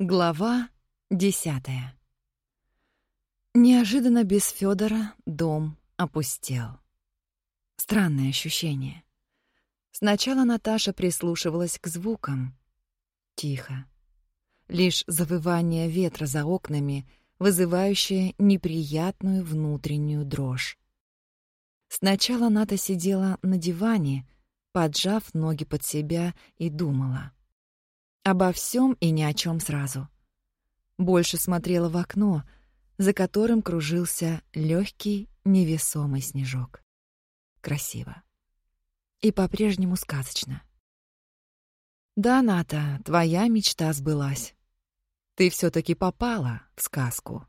Глава десятая. Неожиданно без Фёдора дом опустел. Странное ощущение. Сначала Наташа прислушивалась к звукам. Тихо. Лишь завывание ветра за окнами, вызывающее неприятную внутреннюю дрожь. Сначала Ната сидела на диване, поджав ноги под себя, и думала — Обо всем и ни о чем сразу. Больше смотрела в окно, за которым кружился легкий невесомый снежок. Красиво. И по-прежнему сказочно. Да, Ната, твоя мечта сбылась. Ты все таки попала в сказку.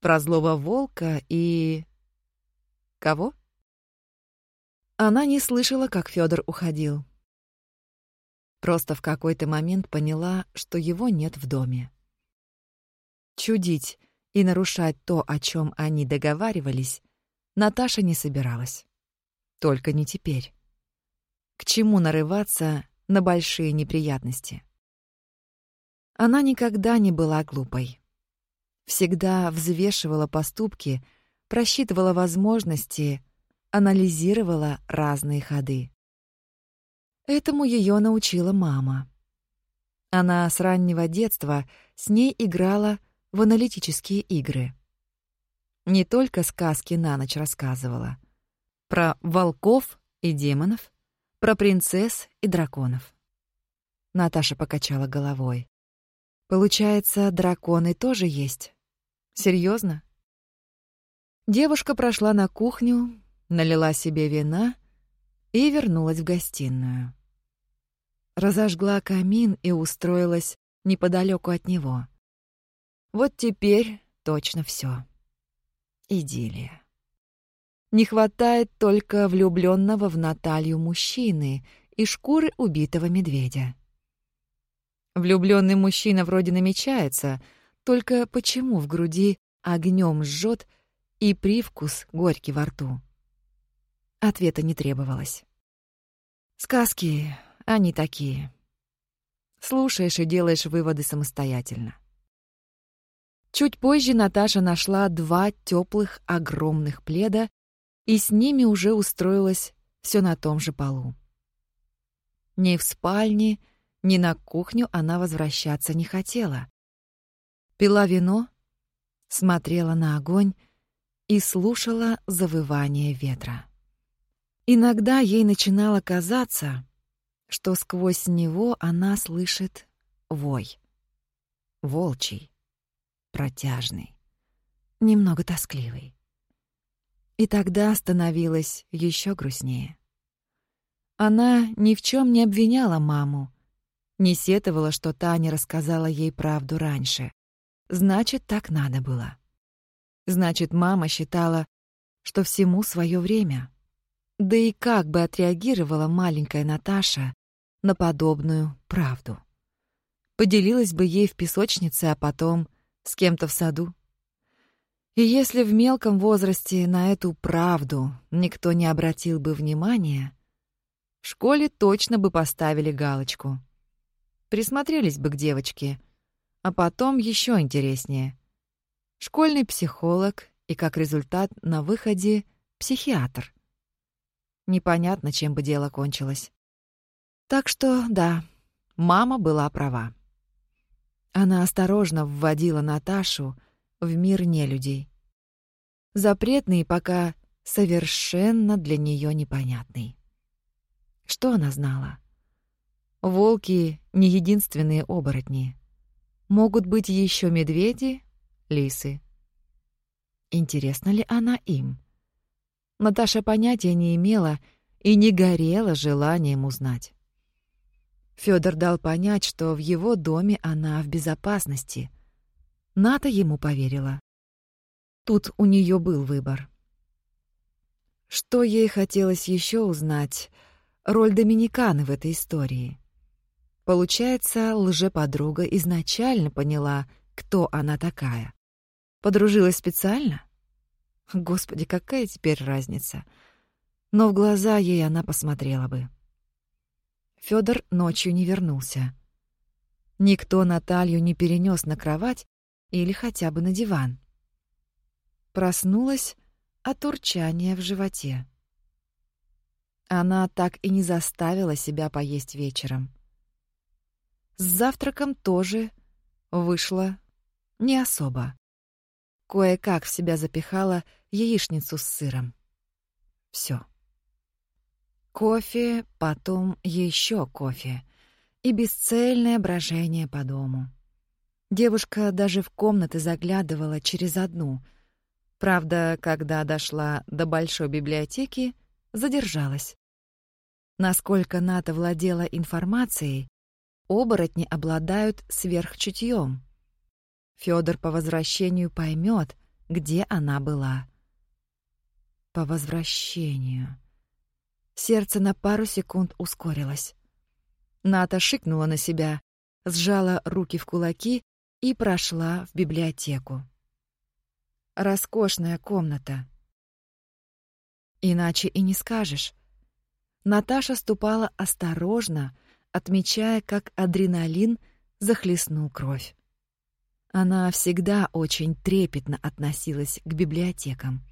Про злого волка и... Кого? Она не слышала, как Федор уходил. Просто в какой-то момент поняла, что его нет в доме. Чудить и нарушать то, о чем они договаривались, Наташа не собиралась. Только не теперь. К чему нарываться на большие неприятности? Она никогда не была глупой. Всегда взвешивала поступки, просчитывала возможности, анализировала разные ходы. Этому ее научила мама. Она с раннего детства с ней играла в аналитические игры. Не только сказки на ночь рассказывала. Про волков и демонов, про принцесс и драконов. Наташа покачала головой. Получается, драконы тоже есть? Серьезно? Девушка прошла на кухню, налила себе вина и вернулась в гостиную. Разожгла камин и устроилась неподалеку от него. Вот теперь точно все. Идиллия. Не хватает только влюбленного в Наталью мужчины и шкуры убитого медведя. Влюбленный мужчина вроде намечается, только почему в груди огнем жжет и привкус горький во рту? Ответа не требовалось. Сказки, они такие. Слушаешь и делаешь выводы самостоятельно. Чуть позже Наташа нашла два теплых огромных пледа и с ними уже устроилась все на том же полу. Ни в спальне, ни на кухню она возвращаться не хотела. Пила вино, смотрела на огонь и слушала завывание ветра. Иногда ей начинало казаться, что сквозь него она слышит вой. Волчий, протяжный, немного тоскливый. И тогда становилось еще грустнее. Она ни в чем не обвиняла маму, не сетовала, что та не рассказала ей правду раньше. Значит, так надо было. Значит, мама считала, что всему свое время — да и как бы отреагировала маленькая Наташа на подобную правду? Поделилась бы ей в песочнице, а потом с кем-то в саду? И если в мелком возрасте на эту правду никто не обратил бы внимания, в школе точно бы поставили галочку. Присмотрелись бы к девочке, а потом еще интереснее. Школьный психолог и, как результат, на выходе психиатр непонятно, чем бы дело кончилось. Так что, да, мама была права. Она осторожно вводила Наташу в мир нелюдей. Запретный пока совершенно для нее непонятный. Что она знала? Волки — не единственные оборотни. Могут быть еще медведи, лисы. Интересна ли она им? Наташа понятия не имела и не горела желанием узнать. Фёдор дал понять, что в его доме она в безопасности. Ната ему поверила. Тут у неё был выбор. Что ей хотелось ещё узнать? Роль Доминиканы в этой истории. Получается, лжеподруга изначально поняла, кто она такая. Подружилась специально? Господи, какая теперь разница? Но в глаза ей она посмотрела бы. Фёдор ночью не вернулся. Никто Наталью не перенес на кровать или хотя бы на диван. Проснулась от урчания в животе. Она так и не заставила себя поесть вечером. С завтраком тоже вышло не особо. Кое-как в себя запихала яичницу с сыром. Все. Кофе, потом еще кофе и бесцельное брожение по дому. Девушка даже в комнаты заглядывала через одну. Правда, когда дошла до большой библиотеки, задержалась. Насколько Ната владела информацией, оборотни обладают сверхчутьем. Фёдор по возвращению поймет, где она была. По возвращению. Сердце на пару секунд ускорилось. Ната шикнула на себя, сжала руки в кулаки и прошла в библиотеку. Роскошная комната. Иначе и не скажешь. Наташа ступала осторожно, отмечая, как адреналин захлестнул кровь. Она всегда очень трепетно относилась к библиотекам.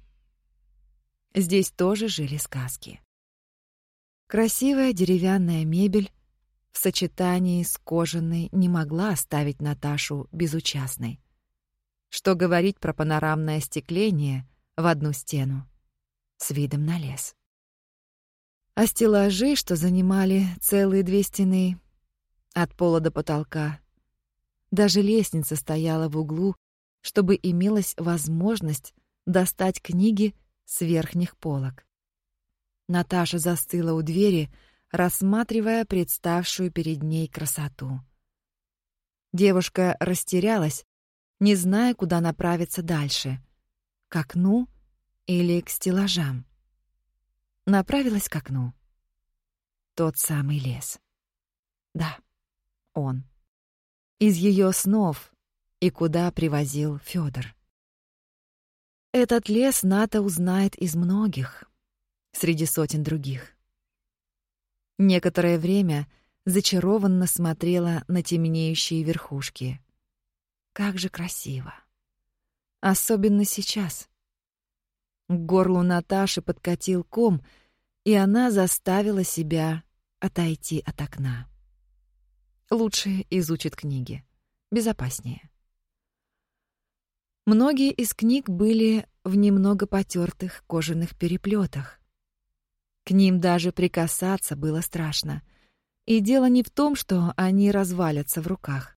Здесь тоже жили сказки. Красивая деревянная мебель в сочетании с кожаной не могла оставить Наташу безучастной. Что говорить про панорамное остекление в одну стену с видом на лес. А стеллажи, что занимали целые две стены, от пола до потолка. Даже лестница стояла в углу, чтобы имелась возможность достать книги с верхних полок. Наташа застыла у двери, рассматривая представшую перед ней красоту. Девушка растерялась, не зная, куда направиться дальше — к окну или к стеллажам. Направилась к окну. Тот самый лес. Да, он. Из ее снов и куда привозил Федор. Этот лес Ната узнает из многих, среди сотен других. Некоторое время зачарованно смотрела на темнеющие верхушки. Как же красиво. Особенно сейчас. К горлу Наташи подкатил ком, и она заставила себя отойти от окна. Лучше изучит книги. Безопаснее. Многие из книг были в немного потертых кожаных переплетах. К ним даже прикасаться было страшно. И дело не в том, что они развалятся в руках.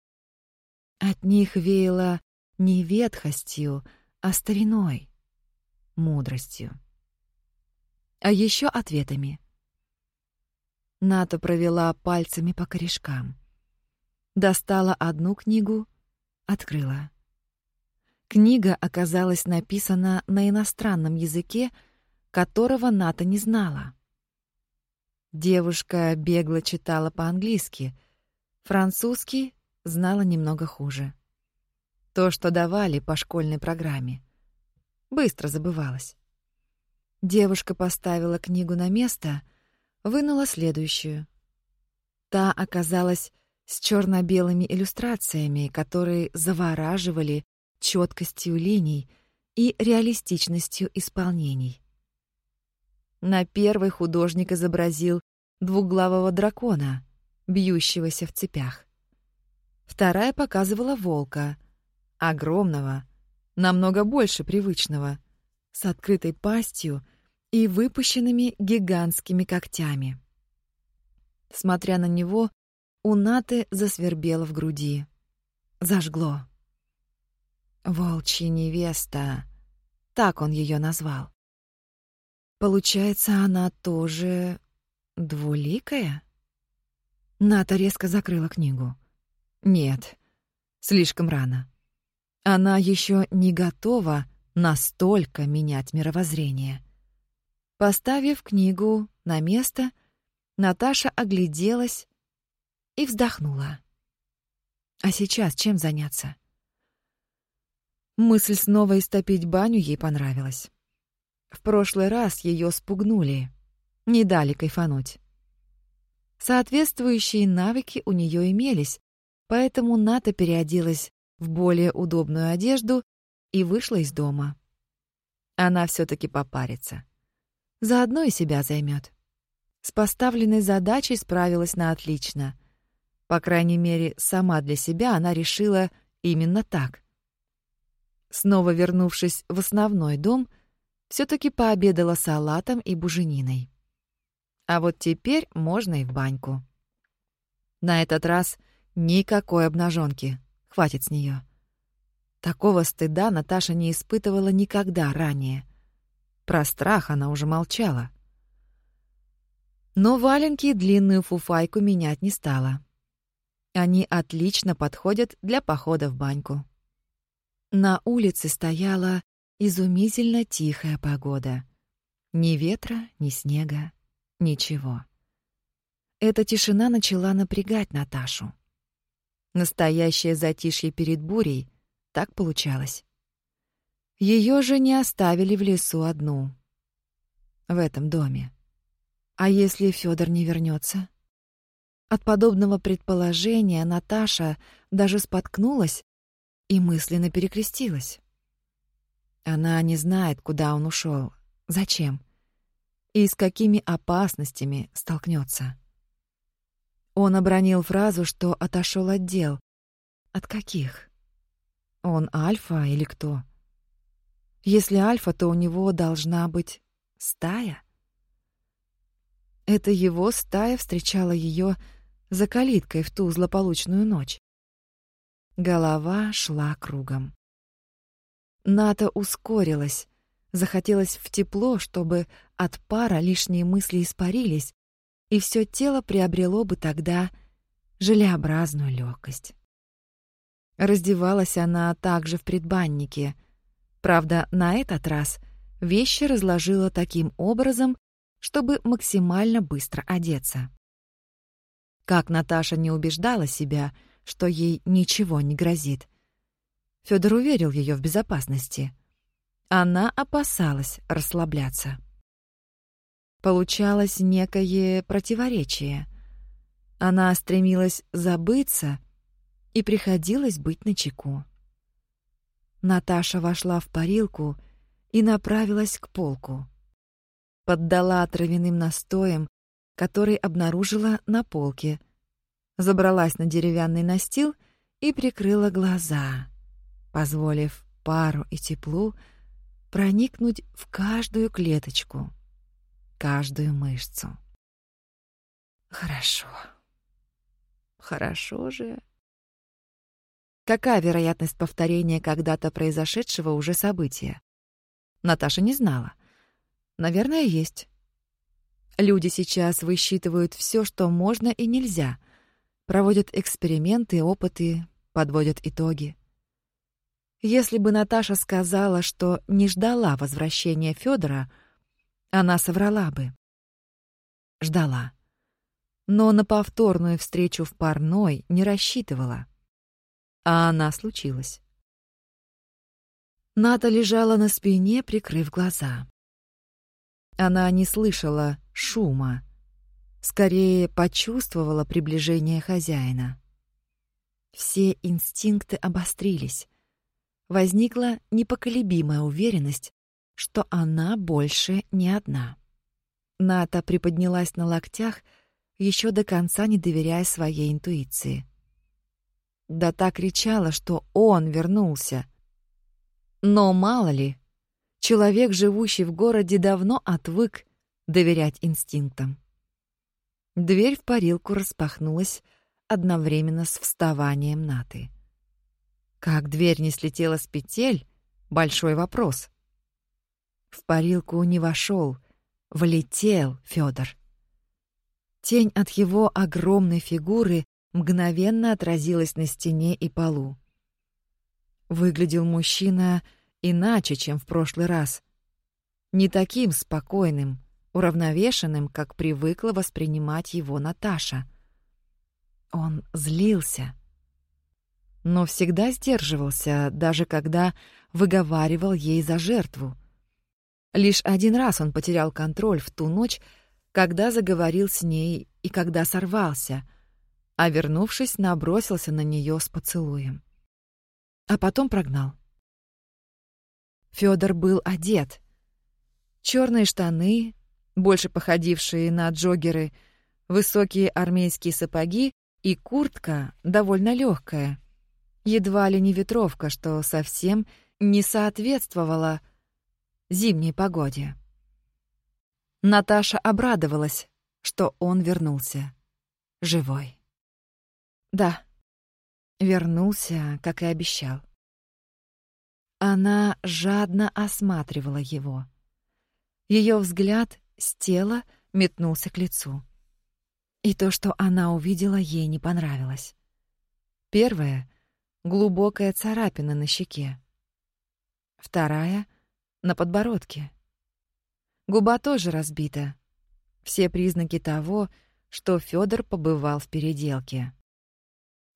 От них веяло не ветхостью, а стариной мудростью. А еще ответами. Ната провела пальцами по корешкам. Достала одну книгу, открыла. Книга оказалась написана на иностранном языке, которого Ната не знала. Девушка бегло читала по-английски, французский знала немного хуже. То, что давали по школьной программе — быстро забывалась. Девушка поставила книгу на место, вынула следующую. Та оказалась с черно белыми иллюстрациями, которые завораживали четкостью линий и реалистичностью исполнений. На первой художник изобразил двуглавого дракона, бьющегося в цепях. Вторая показывала волка, огромного, намного больше привычного, с открытой пастью и выпущенными гигантскими когтями. Смотря на него, у Наты засвербело в груди. Зажгло. «Волчья невеста», — так он ее назвал. Получается, она тоже двуликая? Ната резко закрыла книгу. Нет, слишком рано. Она еще не готова настолько менять мировоззрение. Поставив книгу на место, Наташа огляделась и вздохнула. А сейчас чем заняться? Мысль снова истопить баню ей понравилась. В прошлый раз ее спугнули, не дали кайфануть. Соответствующие навыки у нее имелись, Поэтому Ната переоделась в более удобную одежду и вышла из дома. Она все таки попарится. Заодно и себя займет. С поставленной задачей справилась на отлично. По крайней мере, сама для себя она решила именно так. Снова вернувшись в основной дом, все таки пообедала салатом и бужениной. А вот теперь можно и в баньку. На этот раз никакой обнаженки, хватит с нее. Такого стыда Наташа не испытывала никогда ранее. Про страх она уже молчала. Но валенки и длинную фуфайку менять не стала. Они отлично подходят для похода в баньку. На улице стояла изумительно тихая погода. Ни ветра, ни снега, ничего. Эта тишина начала напрягать Наташу. Настоящее затишье перед бурей так получалось. Ее же не оставили в лесу одну. В этом доме. А если Федор не вернется? От подобного предположения Наташа даже споткнулась и мысленно перекрестилась. Она не знает, куда он ушел, зачем и с какими опасностями столкнется. Он обронил фразу, что отошел от дел. От каких? Он альфа или кто? Если альфа, то у него должна быть стая. Это его стая встречала ее за калиткой в ту злополучную ночь. Голова шла кругом. Ната ускорилась, захотелось в тепло, чтобы от пара лишние мысли испарились, и все тело приобрело бы тогда желеобразную легкость. Раздевалась она также в предбаннике. Правда, на этот раз вещи разложила таким образом, чтобы максимально быстро одеться. Как Наташа не убеждала себя, что ей ничего не грозит. Фёдор уверил её в безопасности. Она опасалась расслабляться. Получалось некое противоречие. Она стремилась забыться и приходилось быть начеку. Наташа вошла в парилку и направилась к полку. Поддала травяным настоем, который обнаружила на полке. Забралась на деревянный настил и прикрыла глаза, позволив пару и теплу проникнуть в каждую клеточку, каждую мышцу. Хорошо. Хорошо же. Какая вероятность повторения когда-то произошедшего уже события? Наташа не знала. Наверное, есть. Люди сейчас высчитывают все, что можно и нельзя, проводят эксперименты, опыты, подводят итоги. Если бы Наташа сказала, что не ждала возвращения Федора, она соврала бы. Ждала. Но на повторную встречу в парной не рассчитывала а она случилась. Ната лежала на спине, прикрыв глаза. Она не слышала шума, скорее почувствовала приближение хозяина. Все инстинкты обострились. Возникла непоколебимая уверенность, что она больше не одна. Ната приподнялась на локтях, еще до конца не доверяя своей интуиции. Да так кричала, что он вернулся. Но мало ли, человек, живущий в городе, давно отвык доверять инстинктам. Дверь в парилку распахнулась одновременно с вставанием Наты. Как дверь не слетела с петель — большой вопрос. В парилку не вошел, влетел Федор. Тень от его огромной фигуры мгновенно отразилась на стене и полу. Выглядел мужчина иначе, чем в прошлый раз. Не таким спокойным, уравновешенным, как привыкла воспринимать его Наташа. Он злился, но всегда сдерживался, даже когда выговаривал ей за жертву. Лишь один раз он потерял контроль в ту ночь, когда заговорил с ней и когда сорвался — а вернувшись, набросился на нее с поцелуем. А потом прогнал. Федор был одет. Черные штаны, больше походившие на джоггеры, высокие армейские сапоги и куртка довольно легкая, едва ли не ветровка, что совсем не соответствовала зимней погоде. Наташа обрадовалась, что он вернулся. Живой. Да, вернулся, как и обещал. Она жадно осматривала его. Ее взгляд с тела метнулся к лицу. И то, что она увидела, ей не понравилось. Первое — глубокая царапина на щеке. Вторая — на подбородке. Губа тоже разбита. Все признаки того, что Фёдор побывал в переделке.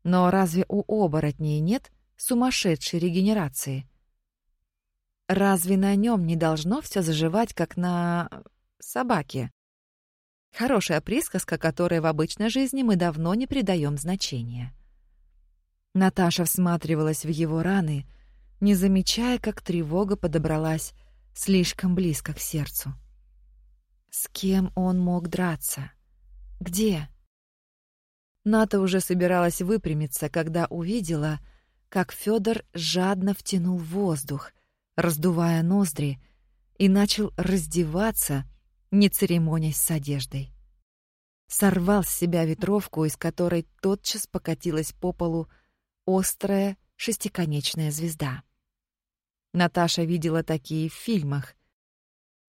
Но разве у оборотней нет сумасшедшей регенерации? Разве на нем не должно все заживать, как на собаке? Хорошая присказка, которой в обычной жизни мы давно не придаем значения. Наташа всматривалась в его раны, не замечая, как тревога подобралась слишком близко к сердцу. С кем он мог драться? Где? Ната уже собиралась выпрямиться, когда увидела, как Федор жадно втянул воздух, раздувая ноздри, и начал раздеваться, не церемонясь с одеждой. Сорвал с себя ветровку, из которой тотчас покатилась по полу острая шестиконечная звезда. Наташа видела такие в фильмах.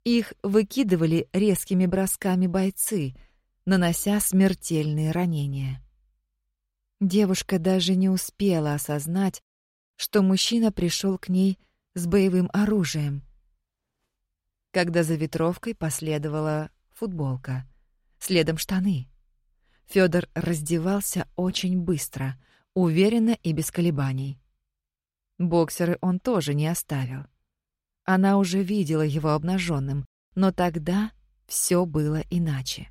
Их выкидывали резкими бросками бойцы, нанося смертельные ранения. Девушка даже не успела осознать, что мужчина пришел к ней с боевым оружием. Когда за ветровкой последовала футболка, следом штаны. Фёдор раздевался очень быстро, уверенно и без колебаний. Боксеры он тоже не оставил. Она уже видела его обнаженным, но тогда все было иначе.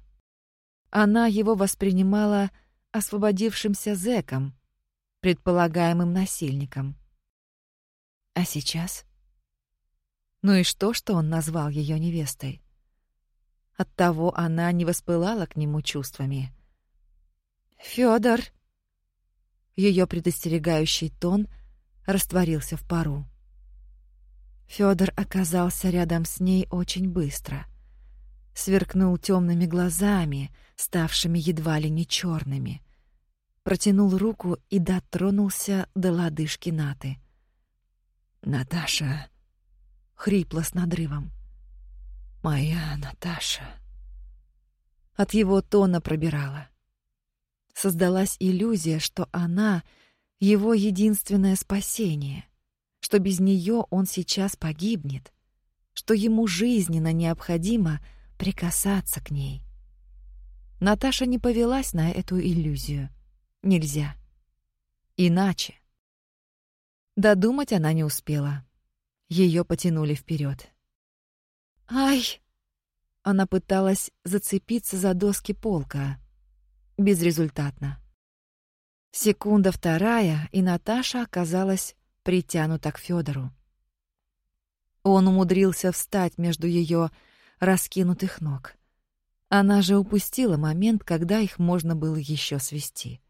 Она его воспринимала освободившимся зэком, предполагаемым насильником. А сейчас? Ну и что, что он назвал ее невестой? Оттого она не воспылала к нему чувствами. Федор. Ее предостерегающий тон растворился в пару. Федор оказался рядом с ней очень быстро. Сверкнул темными глазами, ставшими едва ли не черными. Протянул руку и дотронулся до лодыжки Наты. Наташа, хрипло с надрывом. Моя Наташа. От его тона пробирала. Создалась иллюзия, что она его единственное спасение, что без нее он сейчас погибнет, что ему жизненно необходимо прикасаться к ней. Наташа не повелась на эту иллюзию. Нельзя. Иначе. Додумать она не успела. Ее потянули вперед. «Ай!» Она пыталась зацепиться за доски полка. Безрезультатно. Секунда вторая, и Наташа оказалась притянута к Федору. Он умудрился встать между ее раскинутых ног. Она же упустила момент, когда их можно было еще свести.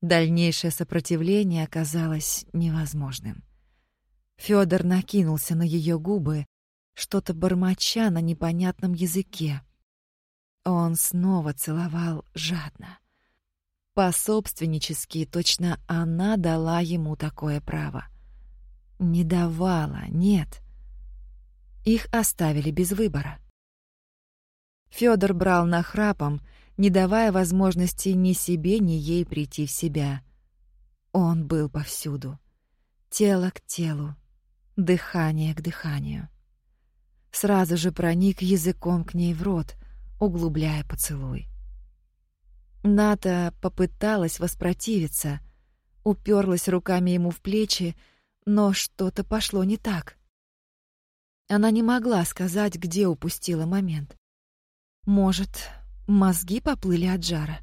Дальнейшее сопротивление оказалось невозможным. Фёдор накинулся на ее губы, что-то бормоча на непонятном языке. Он снова целовал жадно. Пособственнически точно она дала ему такое право. Не давала, нет. Их оставили без выбора. Фёдор брал нахрапом, не давая возможности ни себе, ни ей прийти в себя. Он был повсюду. Тело к телу, дыхание к дыханию. Сразу же проник языком к ней в рот, углубляя поцелуй. Ната попыталась воспротивиться, уперлась руками ему в плечи, но что-то пошло не так. Она не могла сказать, где упустила момент. Может, Мозги поплыли от жара.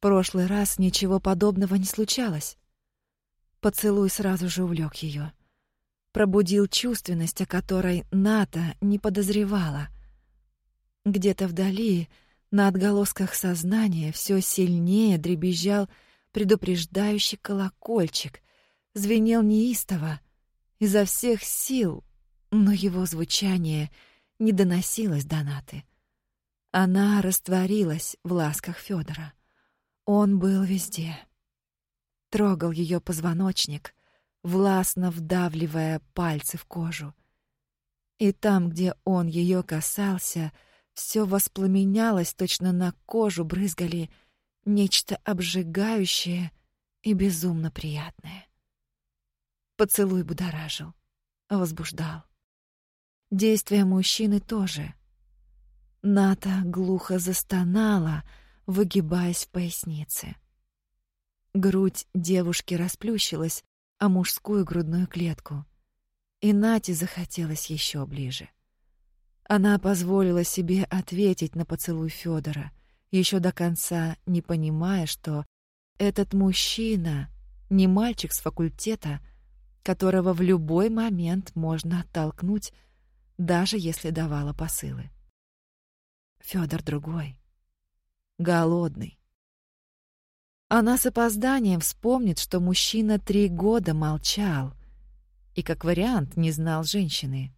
прошлый раз ничего подобного не случалось. Поцелуй сразу же увлек ее. Пробудил чувственность, о которой Ната не подозревала. Где-то вдали, на отголосках сознания, все сильнее дребезжал предупреждающий колокольчик, звенел неистово, изо всех сил, но его звучание не доносилось до Наты. Она растворилась в ласках Федора. Он был везде. Трогал ее позвоночник, властно вдавливая пальцы в кожу. И там, где он ее касался, все воспламенялось, точно на кожу брызгали нечто обжигающее и безумно приятное. Поцелуй будоражил, возбуждал. Действия мужчины тоже. Ната глухо застонала, выгибаясь в пояснице. Грудь девушки расплющилась о мужскую грудную клетку, и Нате захотелось еще ближе. Она позволила себе ответить на поцелуй Федора, еще до конца не понимая, что этот мужчина не мальчик с факультета, которого в любой момент можно оттолкнуть, даже если давала посылы. Федор другой. Голодный. Она с опозданием вспомнит, что мужчина три года молчал и, как вариант, не знал женщины.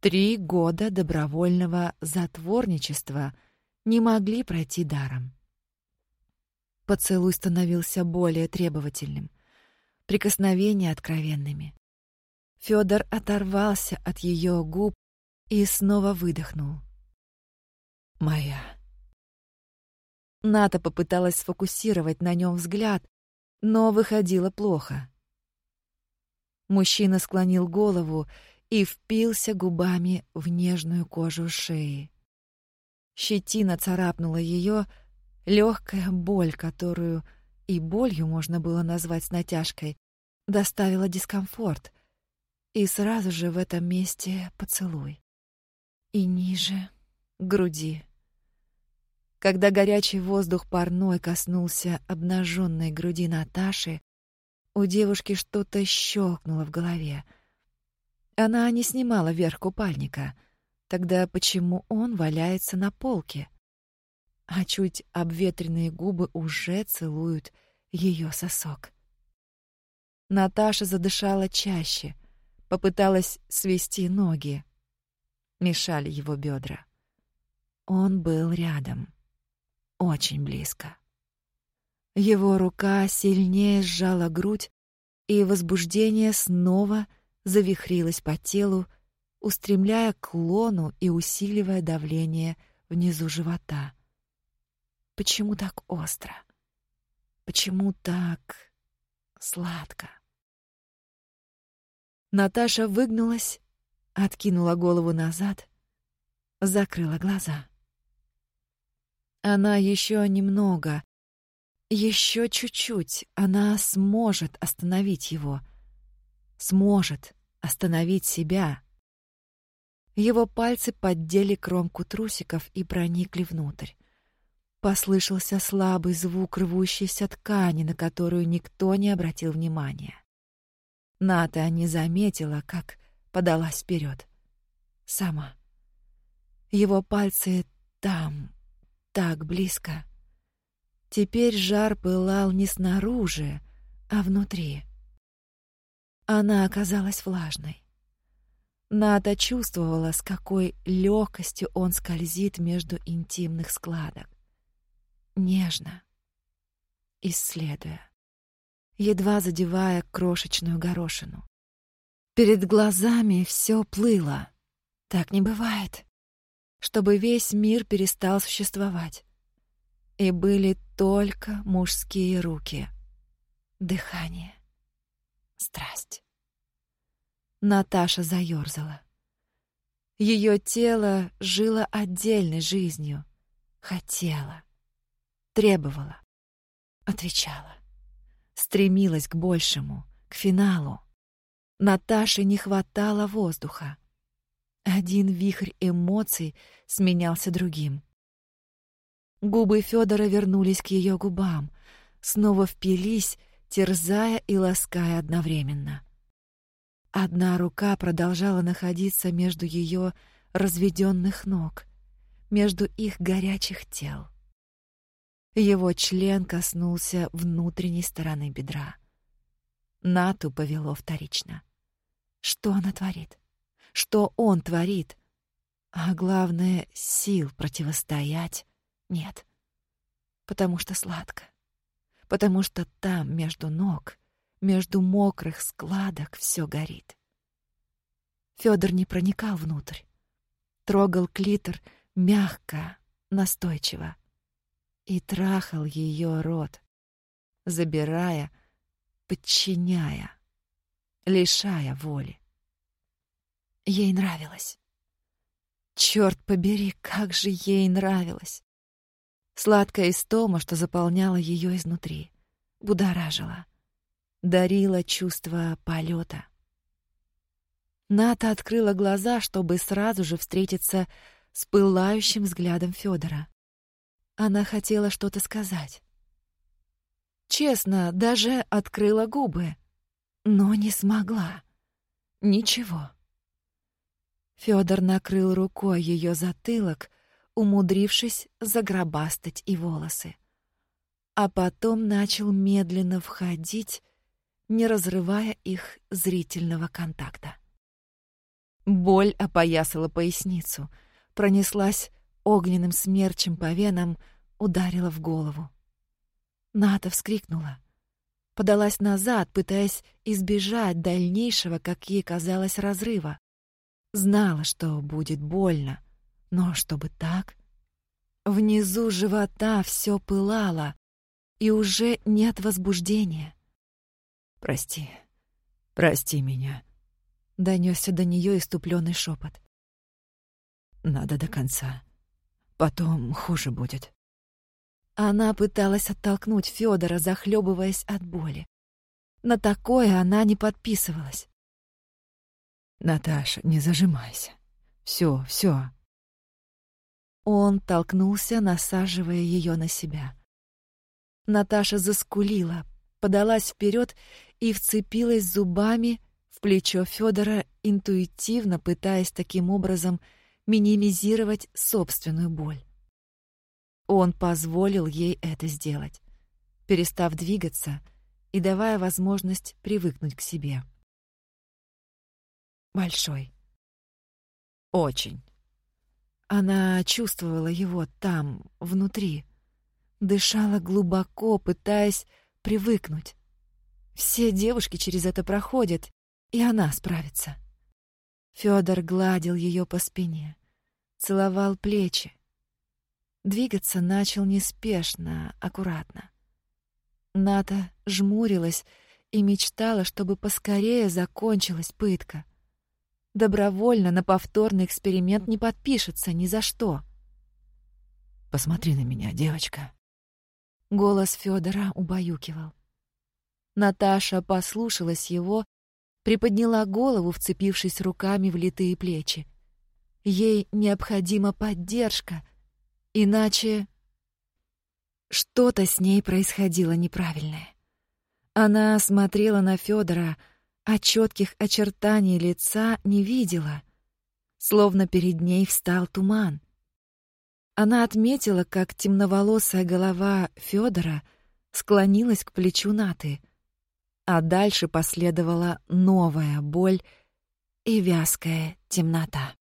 Три года добровольного затворничества не могли пройти даром. Поцелуй становился более требовательным, прикосновения откровенными. Федор оторвался от ее губ и снова выдохнул. «Моя». Ната попыталась сфокусировать на нем взгляд, но выходило плохо. Мужчина склонил голову и впился губами в нежную кожу шеи. Щетина царапнула ее, легкая боль, которую и болью можно было назвать с натяжкой, доставила дискомфорт. И сразу же в этом месте поцелуй. И ниже, груди. Когда горячий воздух парной коснулся обнаженной груди Наташи, у девушки что-то щелкнуло в голове. Она не снимала верх купальника. Тогда почему он валяется на полке? А чуть обветренные губы уже целуют ее сосок. Наташа задышала чаще, попыталась свести ноги. Мешали его бедра. Он был рядом, очень близко. Его рука сильнее сжала грудь, и возбуждение снова завихрилось по телу, устремляя к лону и усиливая давление внизу живота. Почему так остро? Почему так сладко? Наташа выгнулась, откинула голову назад, закрыла глаза. Она еще немного, еще чуть-чуть она сможет остановить его. Сможет остановить себя. Его пальцы поддели кромку трусиков и проникли внутрь. Послышался слабый звук рвущейся ткани, на которую никто не обратил внимания. Ната не заметила, как подалась вперед. Сама. Его пальцы там, так близко. Теперь жар пылал не снаружи, а внутри. Она оказалась влажной. Ната чувствовала, с какой легкостью он скользит между интимных складок. Нежно, исследуя, едва задевая крошечную горошину. Перед глазами все плыло. Так не бывает. Чтобы весь мир перестал существовать и были только мужские руки. Дыхание. Страсть. Наташа заёрзала. Ее тело жило отдельной жизнью. Хотела. Требовала. Отвечала. Стремилась к большему, к финалу. Наташе не хватало воздуха. Один вихрь эмоций сменялся другим. Губы Федора вернулись к ее губам, снова впились, терзая и лаская одновременно. Одна рука продолжала находиться между ее разведенных ног, между их горячих тел. Его член коснулся внутренней стороны бедра. Нату повело вторично. Что она творит? Что он творит? А главное, сил противостоять нет. Потому что сладко. Потому что там, между ног, между мокрых складок, все горит. Федор не проникал внутрь. Трогал клитор мягко, настойчиво. И трахал ее рот, забирая, подчиняя, лишая воли. Ей нравилось. Черт побери, как же ей нравилось! Сладкая истома, что заполняла ее изнутри, будоражила, дарила чувство полета. Ната открыла глаза, чтобы сразу же встретиться с пылающим взглядом Федора. Она хотела что-то сказать. Честно, даже открыла губы, но не смогла. Ничего. Федор накрыл рукой ее затылок, умудрившись загробастать и волосы. А потом начал медленно входить, не разрывая их зрительного контакта. Боль опоясала поясницу, пронеслась огненным смерчем по венам, ударила в голову. Ната вскрикнула. Подалась назад, пытаясь избежать дальнейшего, как ей казалось, разрыва. Знала, что будет больно, но чтобы так... Внизу живота все пылало, и уже нет возбуждения. «Прости, прости меня», — донесся до нее иступленный шепот. «Надо до конца. Потом хуже будет». Она пыталась оттолкнуть Федора, захлебываясь от боли. На такое она не подписывалась. Наташа, не зажимайся. Все, все. Он толкнулся, насаживая ее на себя. Наташа заскулила, подалась вперед и вцепилась зубами в плечо Федора, интуитивно пытаясь таким образом минимизировать собственную боль. Он позволил ей это сделать, перестав двигаться и давая возможность привыкнуть к себе большой. Очень. Она чувствовала его там, внутри. Дышала глубоко, пытаясь привыкнуть. Все девушки через это проходят, и она справится. Фёдор гладил ее по спине, целовал плечи. Двигаться начал неспешно, аккуратно. Ната жмурилась и мечтала, чтобы поскорее закончилась пытка — добровольно на повторный эксперимент не подпишется ни за что. «Посмотри на меня, девочка». Голос Федора убаюкивал. Наташа послушалась его, приподняла голову, вцепившись руками в литые плечи. Ей необходима поддержка, иначе... Что-то с ней происходило неправильное. Она смотрела на Федора, а четких очертаний лица не видела, словно перед ней встал туман. Она отметила, как темноволосая голова Федора склонилась к плечу Наты, а дальше последовала новая боль и вязкая темнота.